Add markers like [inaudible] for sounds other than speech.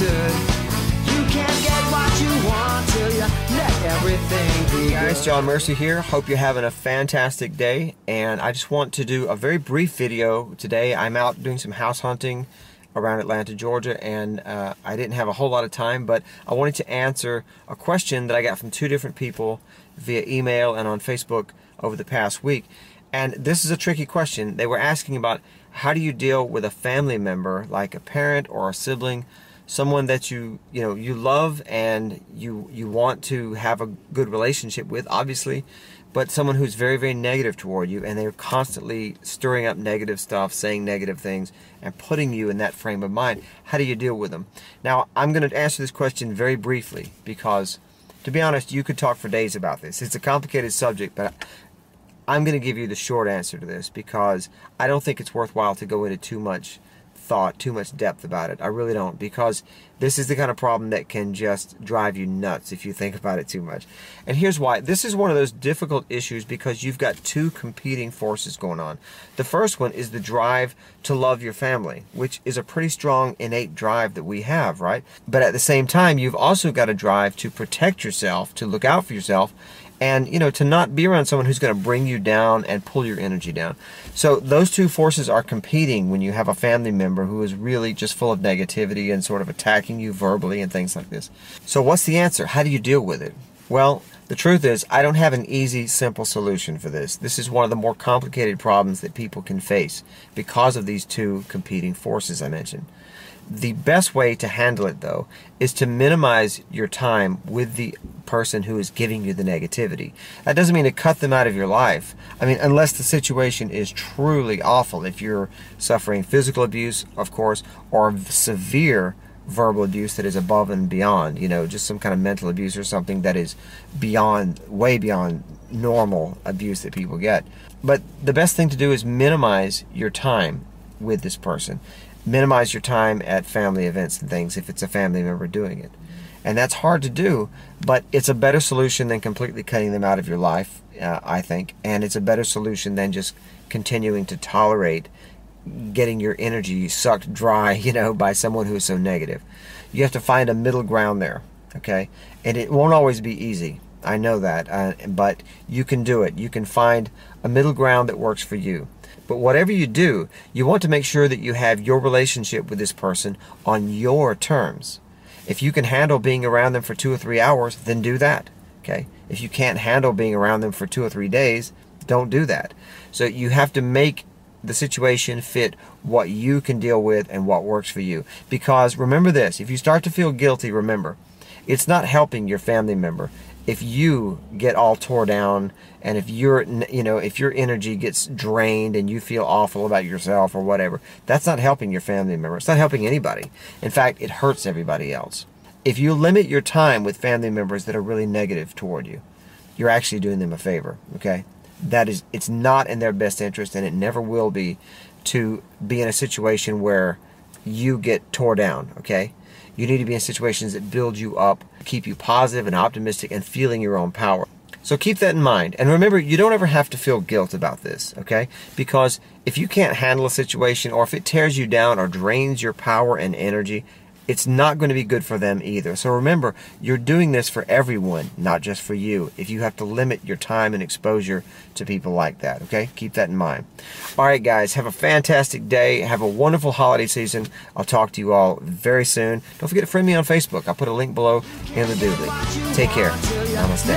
misunderstood. You can't get what you want till you let everything be. Guys, John Mercer here. Hope you're having a fantastic day. And I just want to do a very brief video today. I'm out doing some house hunting around Atlanta, Georgia, and uh, I didn't have a whole lot of time, but I wanted to answer a question that I got from two different people via email and on Facebook over the past week. And this is a tricky question. They were asking about how do you deal with a family member, like a parent or a sibling, someone that you you know you love and you you want to have a good relationship with, obviously, but someone who's very very negative toward you and they're constantly stirring up negative stuff, saying negative things, and putting you in that frame of mind. How do you deal with them? Now, I'm going to answer this question very briefly because. To be honest, you could talk for days about this. It's a complicated subject, but I'm going to give you the short answer to this because I don't think it's worthwhile to go into too much thought, too much depth about it. I really don't because this is the kind of problem that can just drive you nuts if you think about it too much. And here's why. This is one of those difficult issues because you've got two competing forces going on. The first one is the drive to love your family, which is a pretty strong innate drive that we have, right? But at the same time, you've also got a drive to protect yourself, to look out for yourself, and you know to not be around someone who's going to bring you down and pull your energy down. So those two forces are competing when you have a family member who is really just full of negativity and sort of attacking you verbally and things like this. So what's the answer? How do you deal with it? Well the truth is i don't have an easy simple solution for this. This is one of the more complicated problems that people can face because of these two competing forces i mentioned. The best way to handle it, though, is to minimize your time with the person who is giving you the negativity. That doesn't mean to cut them out of your life. I mean, unless the situation is truly awful. If you're suffering physical abuse, of course, or severe verbal abuse that is above and beyond, you know, just some kind of mental abuse or something that is beyond, way beyond normal abuse that people get. But the best thing to do is minimize your time with this person minimize your time at family events and things if it's a family member doing it. And that's hard to do, but it's a better solution than completely cutting them out of your life, uh, I think. And it's a better solution than just continuing to tolerate getting your energy sucked dry, [laughs] you know, by someone who's so negative. You have to find a middle ground there, okay? And it won't always be easy. I know that, uh, but you can do it. You can find a middle ground that works for you. But whatever you do, you want to make sure that you have your relationship with this person on your terms. If you can handle being around them for two or three hours, then do that. Okay? If you can't handle being around them for two or three days, don't do that. So you have to make the situation fit what you can deal with and what works for you. Because remember this if you start to feel guilty, remember, it's not helping your family member if you get all tore down and if you're you know if your energy gets drained and you feel awful about yourself or whatever that's not helping your family member it's not helping anybody. In fact it hurts everybody else. If you limit your time with family members that are really negative toward you you're actually doing them a favor okay? That is it's not in their best interest and it never will be to be in a situation where you get tore down okay you need to be in situations that build you up, keep you positive and optimistic, and feeling your own power. So keep that in mind. And remember, you don't ever have to feel guilt about this, okay? Because if you can't handle a situation or if it tears you down or drains your power and energy, it's not going to be good for them either. So remember, you're doing this for everyone, not just for you. If you have to limit your time and exposure to people like that, okay? Keep that in mind. All right, guys, have a fantastic day. Have a wonderful holiday season. I'll talk to you all very soon. Don't forget to friend me on Facebook. I'll put a link below in the doobly. Take care. Namaste.